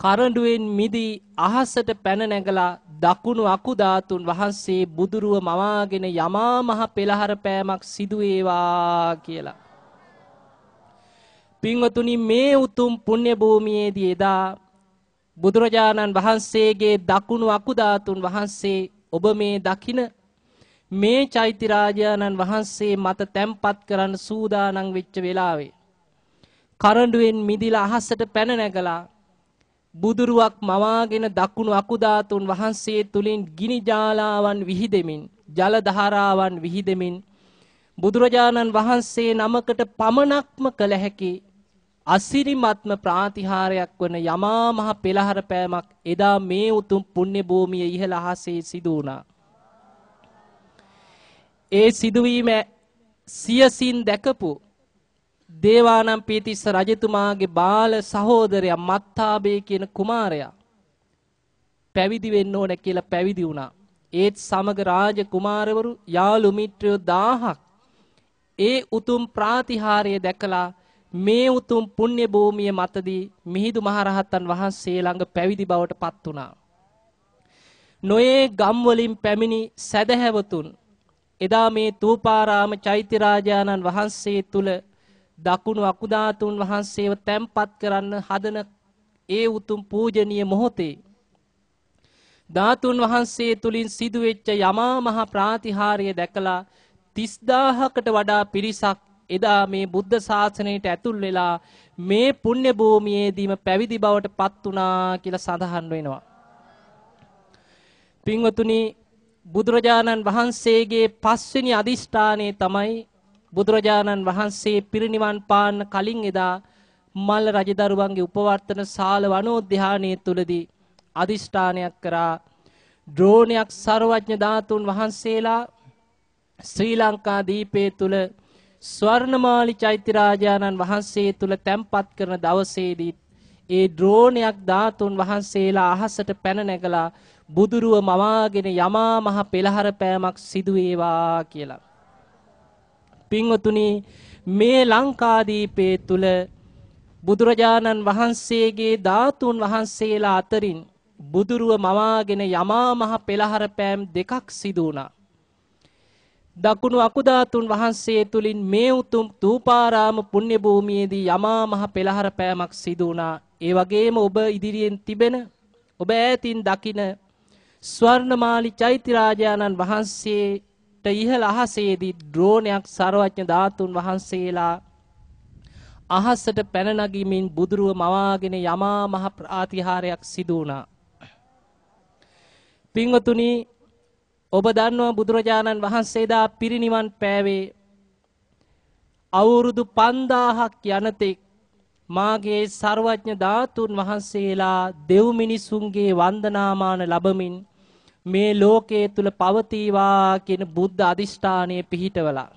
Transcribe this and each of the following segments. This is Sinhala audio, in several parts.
කරඬුවෙන් මිදී අහසට පැන නැගලා දකුණු අකු ධාතුන් වහන්සේ බුදුරුව මවාගෙන යමා මහ පෙළහර පෑමක් සිදු වේවා කියලා. පින්වතුනි මේ උතුම් පුණ්‍ය භූමියේදී එදා බුදුරජාණන් වහන්සේගේ දකුණු අකු ධාතුන් වහන්සේ ඔබ මේ දකින මේ චෛත්‍ය රාජානන් වහන්සේ මත තැම්පත් කරන්න සූදානම් වෙච්ච වෙලාවේ කරඬුවෙන් මිදිලා අහසට පැන නැගලා බුදුරුවක් මවාගෙන දකුණු අකුධාතුන් වහන්සේ තුලින් ගිනි ජාලාවන් විහිදෙමින් ජල ධාරාවන් විහිදෙමින් බුදුරජාණන් වහන්සේ නමකට පමණක්ම කළ හැකි අසිරිමත්ම ප්‍රාතිහාරයක් වන යමා මහ පෙළහර පෑමක් එදා මේ උතුම් පුණ්‍ය භූමිය ඉහළ අහසේ සිදු වුණා. ඒ සිදුවීම සියසින් දැකපු දේවානම් පීතිස්ස රජතුමාගේ බාල සහෝදරයා මත්තාබේ කියන කුමාරයා පැවිදි වෙන්න ඕන කියලා පැවිදි වුණා. ඒත් සමග රාජ කුමාරවරු යාළු මිත්‍රයෝ 1000ක් ඒ උතුම් ප්‍රාතිහාර්ය දැකලා මේ උතුම් පුණ්‍ය භූමිය මතදී මිහිඳු මහරහතන් වහන්සේ ළඟ පැවිදි බවට පත් වුණා. නොයේ ගම් වලින් පැමිණි සදහැවතුන් එදා මේ තූපාරාම චෛත්‍ය රාජානන් වහන්සේ තුල දකුණු අකුධාතුන් වහන්සේව තැම්පත් කරන්න හදන ඒ උතුම් පූජනීය මොහොතේ ධාතුන් වහන්සේ තුලින් සිදුවෙච්ච යමා මහ ප්‍රාතිහාර්ය දැකලා 30000කට වඩා පිරිසක් එදා මේ බුද්ධ ශාසනයට ඇතුල් වෙලා මේ පුණ්‍ය භූමියේදීම පැවිදි බවට පත් වුණා කියලා සඳහන් වෙනවා. පින්වතුනි බුදුරජාණන් වහන්සේගේ පස්වෙනි අදිෂ්ඨානය තමයි බුදුරජාණන් වහන්සේ පිරිනිවන් පාන්න කලින් එදා මල්ල රජදරුවන්ගේ උපවර්තන ශාල වනෝද්‍යානයේ තුලදී අදිෂ්ඨානයක් කරා ඩ්‍රෝනයක් ਸਰවඥ ධාතුන් වහන්සේලා ශ්‍රී ලංකා දීපේ තුල ස්වර්ණමාලි චෛත්‍ය රාජානන් වහන්සේ තුල තැන්පත් කරන දවසේදී ඒ ඩ්‍රෝනයක් ධාතුන් වහන්සේලා අහසට පැන නැගලා බුදුරුව මවාගෙන යමා මහ පෙළහර පෑමක් සිදු වේවා කියලා. පින්වතුනි මේ ලංකාදීපේ තුල බුදුරජාණන් වහන්සේගේ ධාතුන් වහන්සේලා අතරින් බුදුරුව මවාගෙන යමා මහ පෙළහර පෑම් දෙකක් සිදු වුණා. දකුණු අකුධාතුන් වහන්සේ තුලින් මේ උතුම් තූපාරාම පුණ්‍ය භූමියේදී යමා මහ පෙළහර පෑමක් සිදු වුණා. ඒ වගේම ඔබ ඉදිරියෙන් තිබෙන ඔබ ඈතින් දකින ස්වර්ණමාලි චෛත්‍ය රාජානන් වහන්සේට ඉහළ අහසේදී ඩ්‍රෝනයක් සර්වඥ ධාතුන් වහන්සේලා අහසට පැන නගිමින් බුදුරුව මවාගෙන යමා මහ ප්‍රාතිහාරයක් සිදු වුණා. පින්වතුනි ඔබ දන්නවා බුදුරජාණන් වහන්සේදා පිරිනිවන් පෑවේ අවුරුදු 5000ක් යනතෙක් මාගේ ਸਰවඥ ධාතුන් වහන්සේලා දෙව් මිනිසුන්ගේ වන්දනාමාන ලැබමින් මේ ලෝකයේ තුල පවතිවා කියන බුද්ධ අදිෂ්ඨානය පිහිටවලා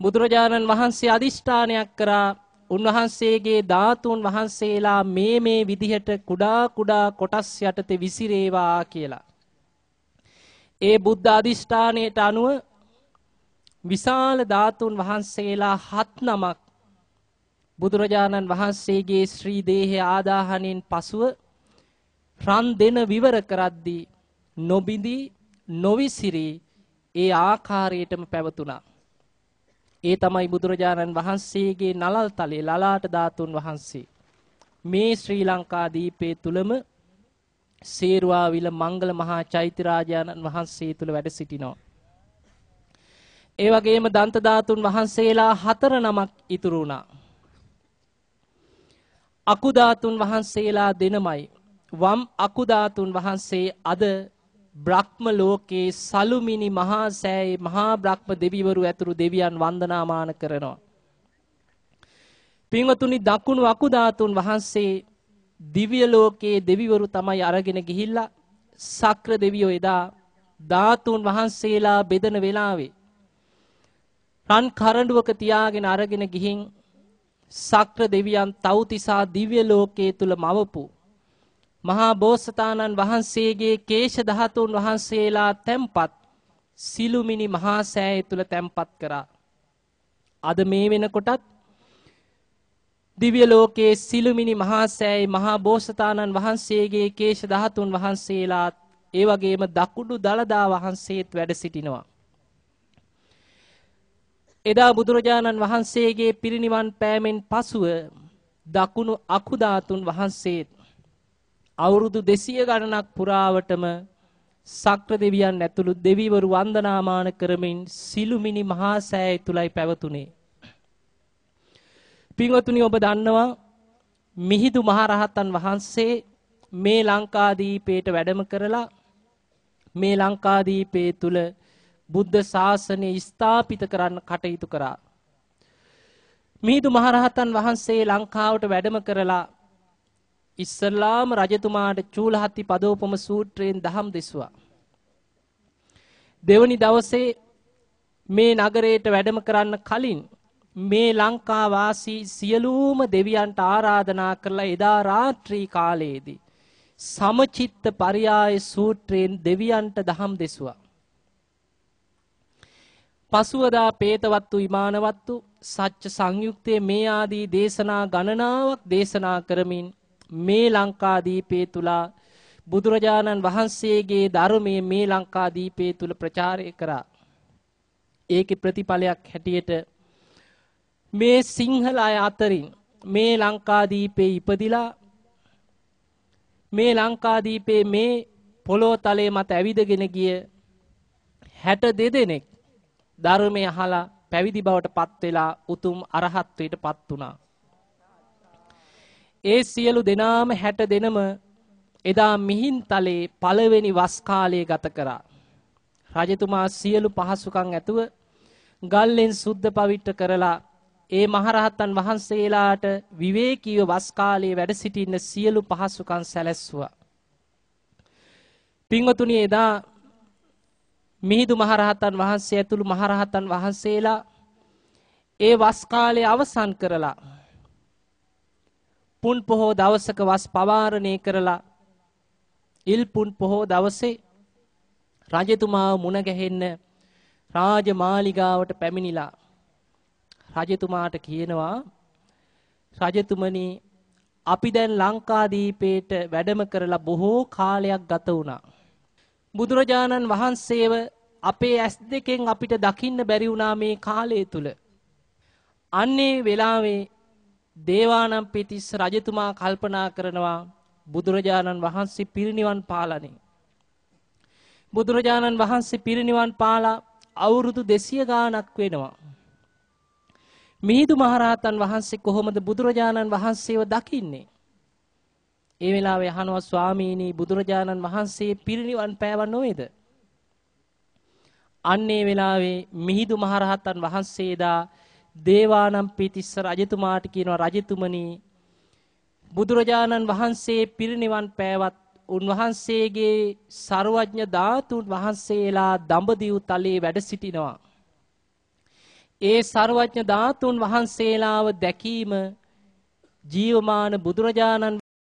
බුදුරජාණන් වහන්සේ අදිෂ්ඨානයක් කරා උන්වහන්සේගේ ධාතුන් වහන්සේලා මේ මේ විදිහට කුඩා කුඩා කොටස් යටතේ විසිරේවා කියලා. ඒ බුද්ධ අදිෂ්ඨානයට අනුව විශාල ධාතුන් වහන්සේලා හත් නමක් බුදුරජාණන් වහන්සේගේ ශ්‍රී දේහය ආදාහණයෙන් පසුව රන් දෙන විවර කරද්දී නොබිඳී නොවිසිරී ඒ ආකාරයටම පැවතුණා. ඒ තමයි බුදුරජාණන් වහන්සේගේ නලල් තලයේ ලලාට ධාතුන් වහන්සේ. මේ ශ්‍රී ලංකා දීපේ තුලම සේරුවාවිල මංගල මහා චෛත්‍ය රාජානන් වහන්සේ තුල වැඩ සිටිනවා. ඒ වගේම දන්ත ධාතුන් වහන්සේලා හතර නමක් ඉතුරු වුණා. අකුධාතුන් වහන්සේලා දෙනමයි වම් අකුධාතුන් වහන්සේ අද බ්‍රහ්ම ලෝකේ සලුමිනි මහා සෑයේ මහා බ්‍රහ්ම දෙවිවරු ඇතුළු දෙවියන් වන්දනාමාන කරනවා. පින්වතුනි දකුණු අකුධාතුන් වහන්සේ දිව්‍ය ලෝකයේ දෙවිවරු තමයි අරගෙන ගිහිල්ලා සක්‍ර දෙවියෝ එදා ධාතුන් වහන්සේලා බෙදන වෙලාවේ රන් කරඬුවක තියාගෙන අරගෙන ගිහින් සක්‍ර දෙවියන් තව්තිසා දිව්‍ය ලෝකයේ තුල මවපු මහා බෝසතාණන් වහන්සේගේ කේශ ධාතුන් වහන්සේලා තැම්පත් සිළුමිණි මහා සෑය තුල තැම්පත් කරා. අද මේ වෙනකොටත් දිව්‍ය ලෝකයේ සිළුමිණි මහා සෑයි මහා බෝසතාණන් වහන්සේගේ කේශ ධාතුන් වහන්සේලාත් ඒ වගේම දකුඩු දලදා වහන්සේත් වැඩ සිටිනවා. එදා බුදුරජාණන් වහන්සේගේ පිරිනිවන් පෑමෙන් පසුව දකුණු අකුධාතුන් වහන්සේත් අවුරුදු 200 ගණනක් පුරාවටම සක්‍ර දෙවියන් ඇතුළු දෙවිවරු වන්දනාමාන කරමින් සිළුමිණි මහා සෑය තුලයි පැවතුනේ. පින්වතුනි ඔබ දන්නවා මිහිඳු මහරහතන් වහන්සේ මේ ලංකාදීපේට වැඩම කරලා මේ ලංකාදීපේ තුල බුද්ධ ශාසනය ස්ථාපිත කරන්න කටයුතු කරා. මිහිඳු මහරහතන් වහන්සේ ලංකාවට වැඩම කරලා ඉස්සල්ලාම රජතුමාට චූලහත්ති පදෝපම සූත්‍රයෙන් දහම් දෙසුවා. දෙවනි දවසේ මේ නගරයට වැඩම කරන්න කලින් මේ ලංකා වාසී සියලුම දෙවියන්ට ආරාධනා කරලා එදා රාත්‍රී කාලයේදී සමචිත්ත පරියාය සූත්‍රයෙන් දෙවියන්ට දහම් දෙසුවා. පසුවදා පේතවත්තු විමානවත්තු සච්ච සංයුක්තයේ මේ ආදී දේශනා ගණනාවක් දේශනා කරමින් මේ ලංකාදීපේ තුලා බුදුරජාණන් වහන්සේගේ ධර්මයේ මේ ලංකාදීපේ තුල ප්‍රචාරය කරා. ඒකේ ප්‍රතිඵලයක් හැටියට මේ සිංහල අය අතරින් මේ ලංකාදීපේ ඉපදිලා මේ ලංකාදීපේ මේ පොළොව තලයේ මත ඇවිදගෙන ගිය 62 දෙනෙක් ධර්මය අහලා පැවිදි බවට පත් වෙලා උතුම් අරහත්ත්වයට පත් වුණා. ඒ සියලු දෙනාම 60 දෙනම එදා මිහින්තලේ පළවෙනි වස් කාලය ගත කරා. රජතුමා සියලු පහසුකම් ඇතුව ගල්ලෙන් සුද්ධ පවිත්‍ර කරලා ඒ මහරහතන් වහන්සේලාට විවේකීව වස් කාලයේ වැඩ සිටින්න සියලු පහසුකම් සැලැස්සුවා. පින්වතුනි එදා මිහිඳු මහරහතන් වහන්සේ ඇතුළු මහරහතන් වහන්සේලා ඒ වස් කාලය අවසන් කරලා පුන් පොහෝ දවසක වස් පවාරණය කරලා ඉල් පුන් පොහෝ දවසේ රජතුමාව මුණ ගැහෙන්න රාජමාලිගාවට පැමිණිලා රජතුමාට කියනවා රජතුමනි අපි දැන් ලංකාදීපේට වැඩම කරලා බොහෝ කාලයක් ගත වුණා. බුදුරජාණන් වහන්සේව අපේ ඇස් දෙකෙන් අපිට දකින්න බැරි වුණා මේ කාලය තුල. අන්නේ වෙලාවේ දේවානම් පිතිස්ස රජතුමා කල්පනා කරනවා බුදුරජාණන් වහන්සේ පිරිනිවන් පාලනේ. බුදුරජාණන් වහන්සේ පිරිනිවන් පාලා අවුරුදු 200 ගාණක් වෙනවා. මිහිඳු මහරහතන් වහන්සේ කොහොමද බුදුරජාණන් වහන්සේව දකින්නේ? ඒ වෙලාවේ අහනවා ස්වාමීනි බුදුරජාණන් වහන්සේ පිරිනිවන් පෑව නොවේද? අන්නේ වෙලාවේ මිහිඳු මහරහතන් වහන්සේදා දේවානම් පිතිස්ස රජතුමාට කියනවා රජතුමනි බුදුරජාණන් වහන්සේ පිරිනිවන් පෑවත් උන්වහන්සේගේ ਸਰවඥ ධාතුන් වහන්සේලා දඹදිව් තලයේ වැඩ සිටිනවා. ඒ ਸਰවඥ ධාතුන් වහන්සේලාව දැකීම ජීවමාන බුදුරජාණන්